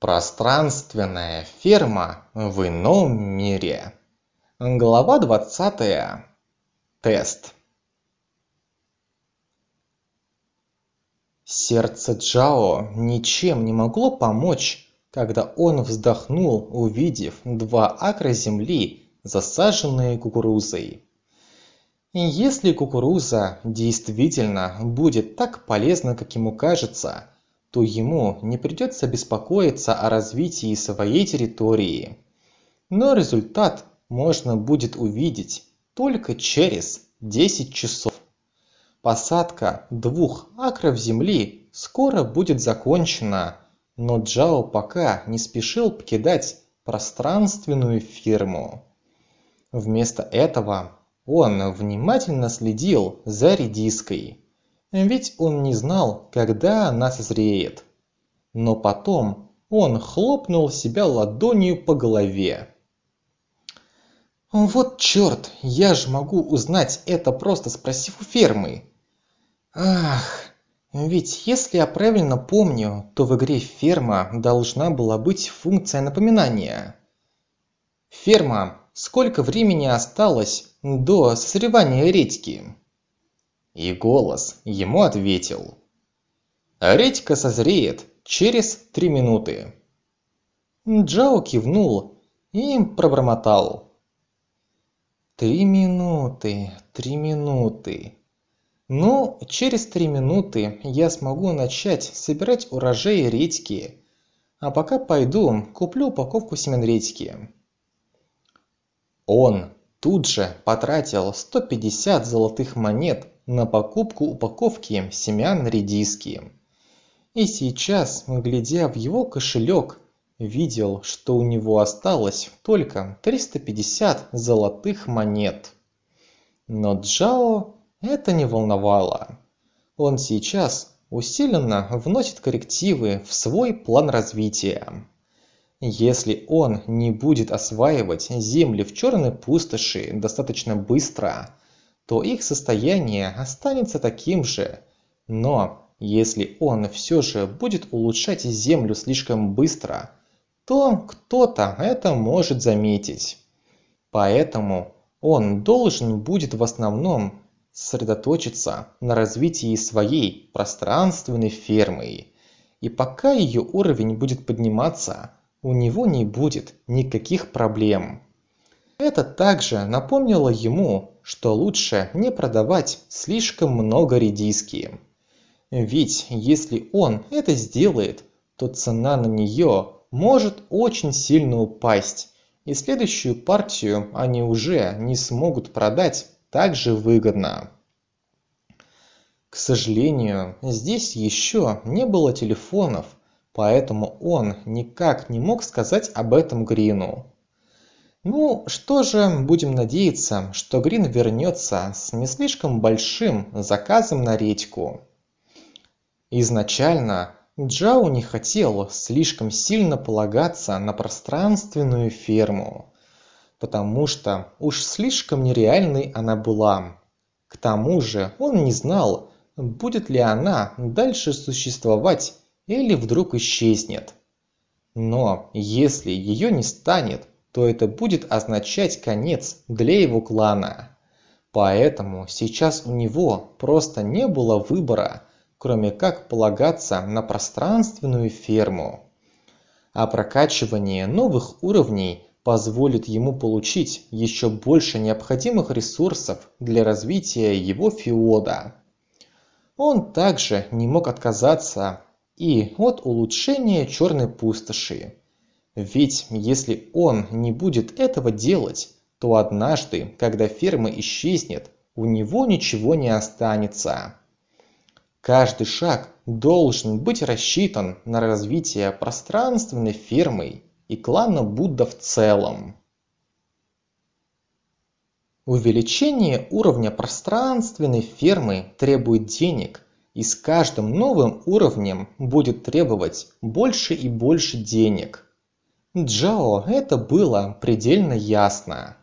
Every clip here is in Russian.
Пространственная ферма в ином мире. Глава двадцатая. Тест. Сердце Джао ничем не могло помочь, когда он вздохнул, увидев два акра земли, засаженные кукурузой. И если кукуруза действительно будет так полезна, как ему кажется, то ему не придется беспокоиться о развитии своей территории. Но результат можно будет увидеть только через 10 часов. Посадка двух акров земли скоро будет закончена, но Джао пока не спешил покидать пространственную ферму. Вместо этого он внимательно следил за редиской ведь он не знал, когда она созреет. Но потом он хлопнул себя ладонью по голове. Вот черт, я же могу узнать это просто спросив у фермы. Ах, ведь если я правильно помню, то в игре ферма должна была быть функция напоминания. Ферма, сколько времени осталось до созревания редьки? И голос ему ответил. «Редька созреет через три минуты». Джао кивнул и пробормотал. «Три минуты, три минуты. Ну, через три минуты я смогу начать собирать урожай редьки, а пока пойду куплю упаковку семян редьки». Он тут же потратил 150 золотых монет на покупку упаковки семян редиски. И сейчас, глядя в его кошелек, видел, что у него осталось только 350 золотых монет. Но Джао это не волновало. Он сейчас усиленно вносит коррективы в свой план развития. Если он не будет осваивать земли в черной пустоши достаточно быстро, то их состояние останется таким же. Но если он все же будет улучшать Землю слишком быстро, то кто-то это может заметить. Поэтому он должен будет в основном сосредоточиться на развитии своей пространственной фермы. И пока ее уровень будет подниматься, у него не будет никаких проблем. Это также напомнило ему что лучше не продавать слишком много редиски. Ведь если он это сделает, то цена на нее может очень сильно упасть, и следующую партию они уже не смогут продать так же выгодно. К сожалению, здесь еще не было телефонов, поэтому он никак не мог сказать об этом Грину. Ну, что же, будем надеяться, что Грин вернется с не слишком большим заказом на редьку. Изначально Джао не хотел слишком сильно полагаться на пространственную ферму, потому что уж слишком нереальной она была. К тому же он не знал, будет ли она дальше существовать или вдруг исчезнет. Но если ее не станет, то это будет означать конец для его клана. Поэтому сейчас у него просто не было выбора, кроме как полагаться на пространственную ферму. А прокачивание новых уровней позволит ему получить еще больше необходимых ресурсов для развития его феода. Он также не мог отказаться и от улучшения черной пустоши. Ведь если он не будет этого делать, то однажды, когда ферма исчезнет, у него ничего не останется. Каждый шаг должен быть рассчитан на развитие пространственной фермы и клана Будда в целом. Увеличение уровня пространственной фермы требует денег, и с каждым новым уровнем будет требовать больше и больше денег – Джао это было предельно ясно.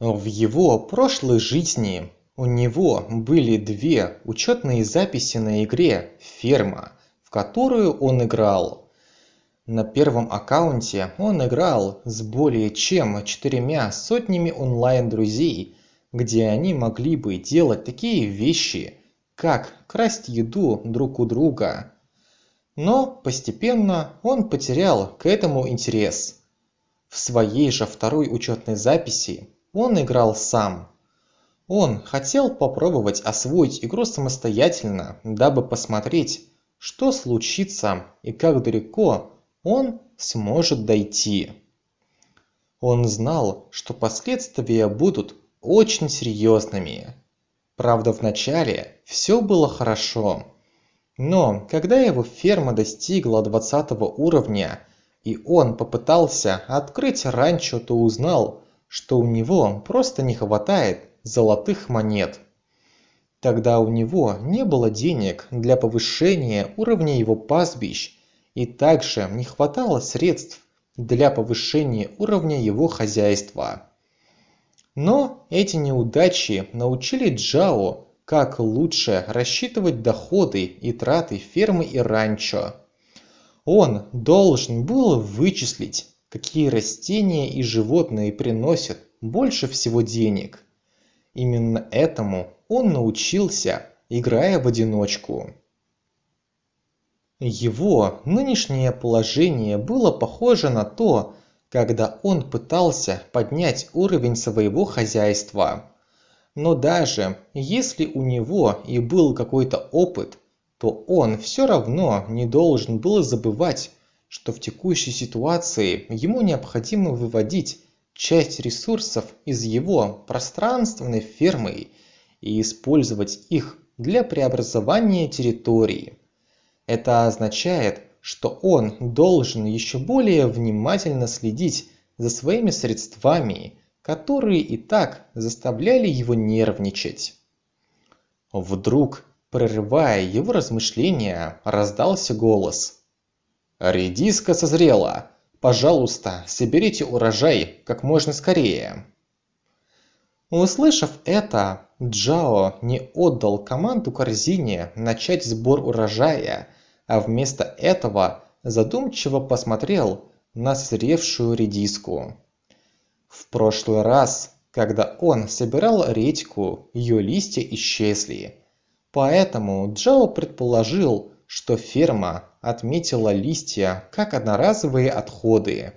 В его прошлой жизни у него были две учетные записи на игре «Ферма», в которую он играл. На первом аккаунте он играл с более чем четырьмя сотнями онлайн-друзей, где они могли бы делать такие вещи, как красть еду друг у друга. Но постепенно он потерял к этому интерес. В своей же второй учетной записи он играл сам. Он хотел попробовать освоить игру самостоятельно, дабы посмотреть, что случится и как далеко он сможет дойти. Он знал, что последствия будут очень серьезными. Правда, вначале все было хорошо. Но когда его ферма достигла 20 уровня, и он попытался открыть ранчо, то узнал, что у него просто не хватает золотых монет. Тогда у него не было денег для повышения уровня его пастбищ, и также не хватало средств для повышения уровня его хозяйства. Но эти неудачи научили Джао, как лучше рассчитывать доходы и траты фермы и ранчо. Он должен был вычислить, какие растения и животные приносят больше всего денег. Именно этому он научился, играя в одиночку. Его нынешнее положение было похоже на то, когда он пытался поднять уровень своего хозяйства. Но даже если у него и был какой-то опыт, то он все равно не должен был забывать, что в текущей ситуации ему необходимо выводить часть ресурсов из его пространственной фермы и использовать их для преобразования территории. Это означает, что он должен еще более внимательно следить за своими средствами, которые и так заставляли его нервничать. Вдруг, прерывая его размышления, раздался голос. «Редиска созрела! Пожалуйста, соберите урожай как можно скорее!» Услышав это, Джао не отдал команду корзине начать сбор урожая, а вместо этого задумчиво посмотрел на созревшую редиску. В прошлый раз, когда он собирал редьку, ее листья исчезли. Поэтому Джао предположил, что ферма отметила листья как одноразовые отходы.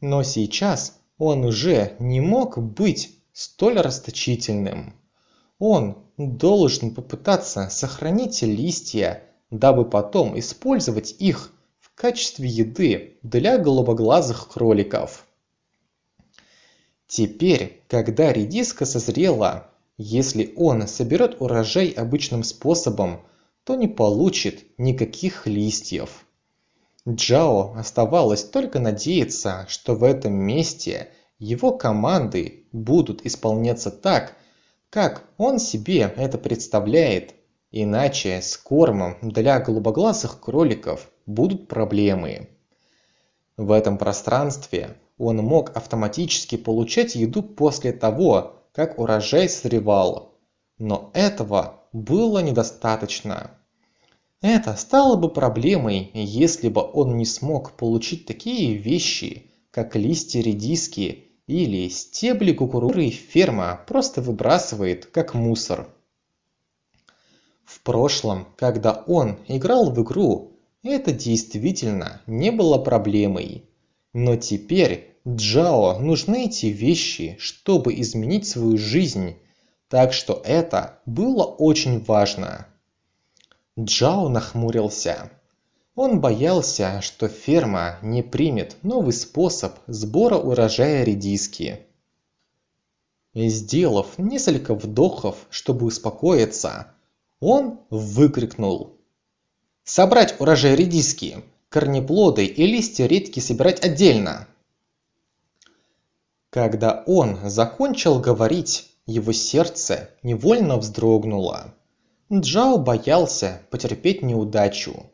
Но сейчас он уже не мог быть столь расточительным. Он должен попытаться сохранить листья, дабы потом использовать их в качестве еды для голубоглазых кроликов. Теперь, когда редиска созрела, если он соберет урожай обычным способом, то не получит никаких листьев. Джао оставалось только надеяться, что в этом месте его команды будут исполняться так, как он себе это представляет, иначе с кормом для голубоглазых кроликов будут проблемы. В этом пространстве он мог автоматически получать еду после того, как урожай созревал. Но этого было недостаточно. Это стало бы проблемой, если бы он не смог получить такие вещи, как листья редиски или стебли кукурузы ферма просто выбрасывает как мусор. В прошлом, когда он играл в игру, это действительно не было проблемой. Но теперь Джао нужны эти вещи, чтобы изменить свою жизнь, так что это было очень важно. Джао нахмурился. Он боялся, что ферма не примет новый способ сбора урожая редиски. Сделав несколько вдохов, чтобы успокоиться, он выкрикнул. «Собрать урожай редиски! Корнеплоды и листья редьки собирать отдельно!» Когда он закончил говорить, его сердце невольно вздрогнуло. Джао боялся потерпеть неудачу.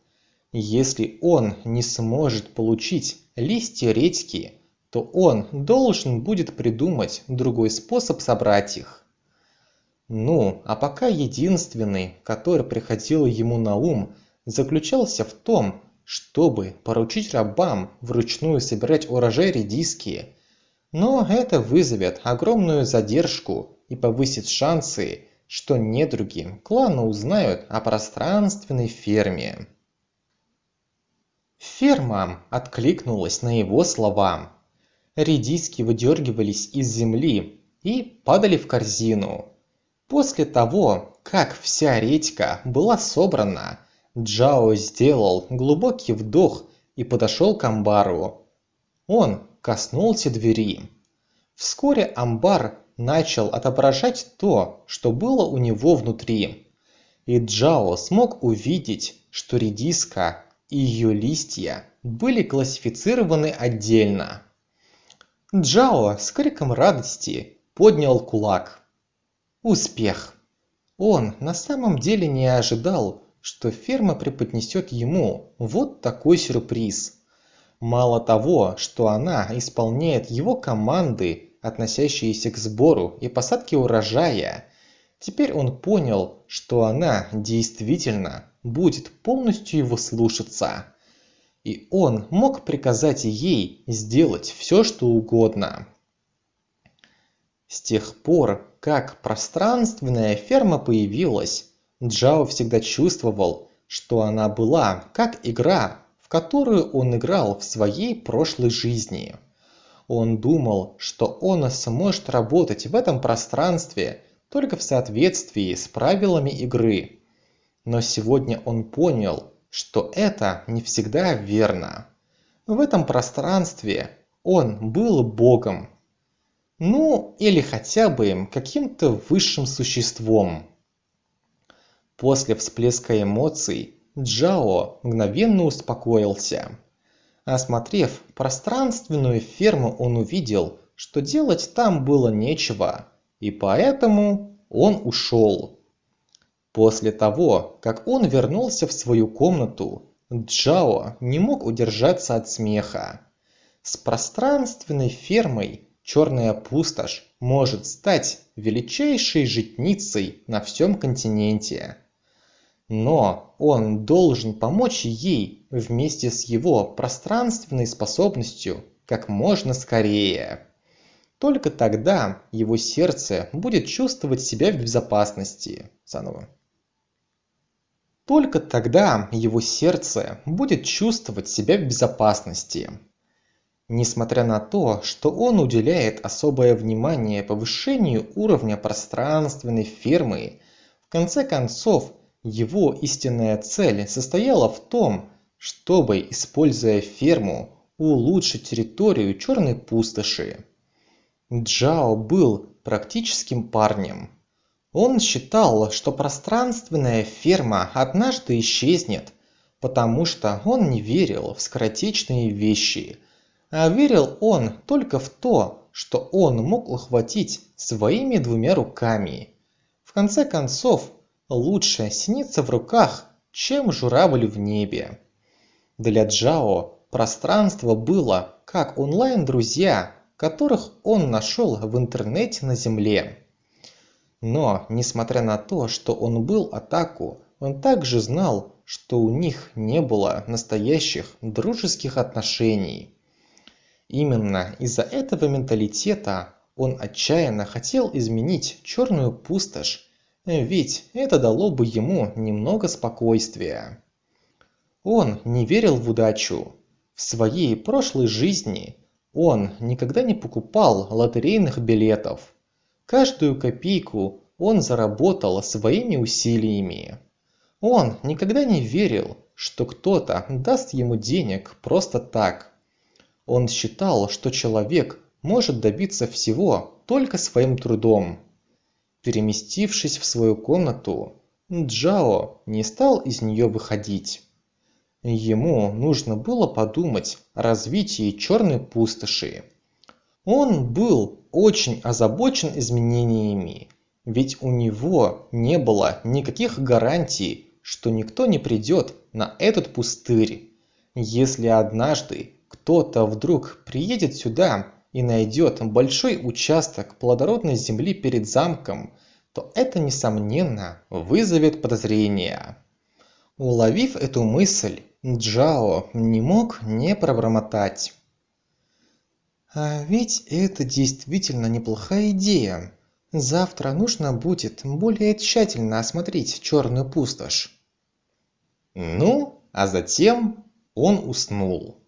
Если он не сможет получить листья редьки, то он должен будет придумать другой способ собрать их. Ну, а пока единственный, который приходил ему на ум, заключался в том, чтобы поручить рабам вручную собирать урожай редиски, но это вызовет огромную задержку и повысит шансы, что недруги клана узнают о пространственной ферме. Ферма откликнулась на его слова. Редиски выдергивались из земли и падали в корзину. После того, как вся редька была собрана, Джао сделал глубокий вдох и подошел к амбару. Он коснулся двери. Вскоре амбар начал отображать то, что было у него внутри. И Джао смог увидеть, что редиска и ее листья были классифицированы отдельно. Джао с криком радости поднял кулак. Успех! Он на самом деле не ожидал, что ферма преподнесет ему вот такой сюрприз. Мало того, что она исполняет его команды, относящиеся к сбору и посадке урожая, теперь он понял, что она действительно будет полностью его слушаться. И он мог приказать ей сделать все, что угодно. С тех пор, как пространственная ферма появилась, Джао всегда чувствовал, что она была как игра, которую он играл в своей прошлой жизни. Он думал, что он сможет работать в этом пространстве только в соответствии с правилами игры. Но сегодня он понял, что это не всегда верно. В этом пространстве он был богом. Ну, или хотя бы каким-то высшим существом. После всплеска эмоций Джао мгновенно успокоился. Осмотрев пространственную ферму, он увидел, что делать там было нечего, и поэтому он ушел. После того, как он вернулся в свою комнату, Джао не мог удержаться от смеха. С пространственной фермой черная пустошь может стать величайшей житницей на всем континенте но он должен помочь ей вместе с его пространственной способностью как можно скорее. Только тогда его сердце будет чувствовать себя в безопасности. Заново. Только тогда его сердце будет чувствовать себя в безопасности. Несмотря на то, что он уделяет особое внимание повышению уровня пространственной фермы, в конце концов его истинная цель состояла в том, чтобы, используя ферму, улучшить территорию черной пустоши. Джао был практическим парнем. Он считал, что пространственная ферма однажды исчезнет, потому что он не верил в скоротечные вещи, а верил он только в то, что он мог ухватить своими двумя руками. В конце концов, лучше синица в руках, чем журавль в небе. Для Джао пространство было как онлайн-друзья, которых он нашел в интернете на Земле. Но, несмотря на то, что он был Атаку, он также знал, что у них не было настоящих дружеских отношений. Именно из-за этого менталитета он отчаянно хотел изменить черную пустошь ведь это дало бы ему немного спокойствия. Он не верил в удачу. В своей прошлой жизни он никогда не покупал лотерейных билетов. Каждую копейку он заработал своими усилиями. Он никогда не верил, что кто-то даст ему денег просто так. Он считал, что человек может добиться всего только своим трудом. Переместившись в свою комнату, Джао не стал из нее выходить. Ему нужно было подумать о развитии черной пустоши. Он был очень озабочен изменениями, ведь у него не было никаких гарантий, что никто не придет на этот пустырь. Если однажды кто-то вдруг приедет сюда и найдет большой участок плодородной земли перед замком, то это, несомненно, вызовет подозрения. Уловив эту мысль, Джао не мог не пробормотать. А ведь это действительно неплохая идея. Завтра нужно будет более тщательно осмотреть черную пустошь. Ну, а затем он уснул.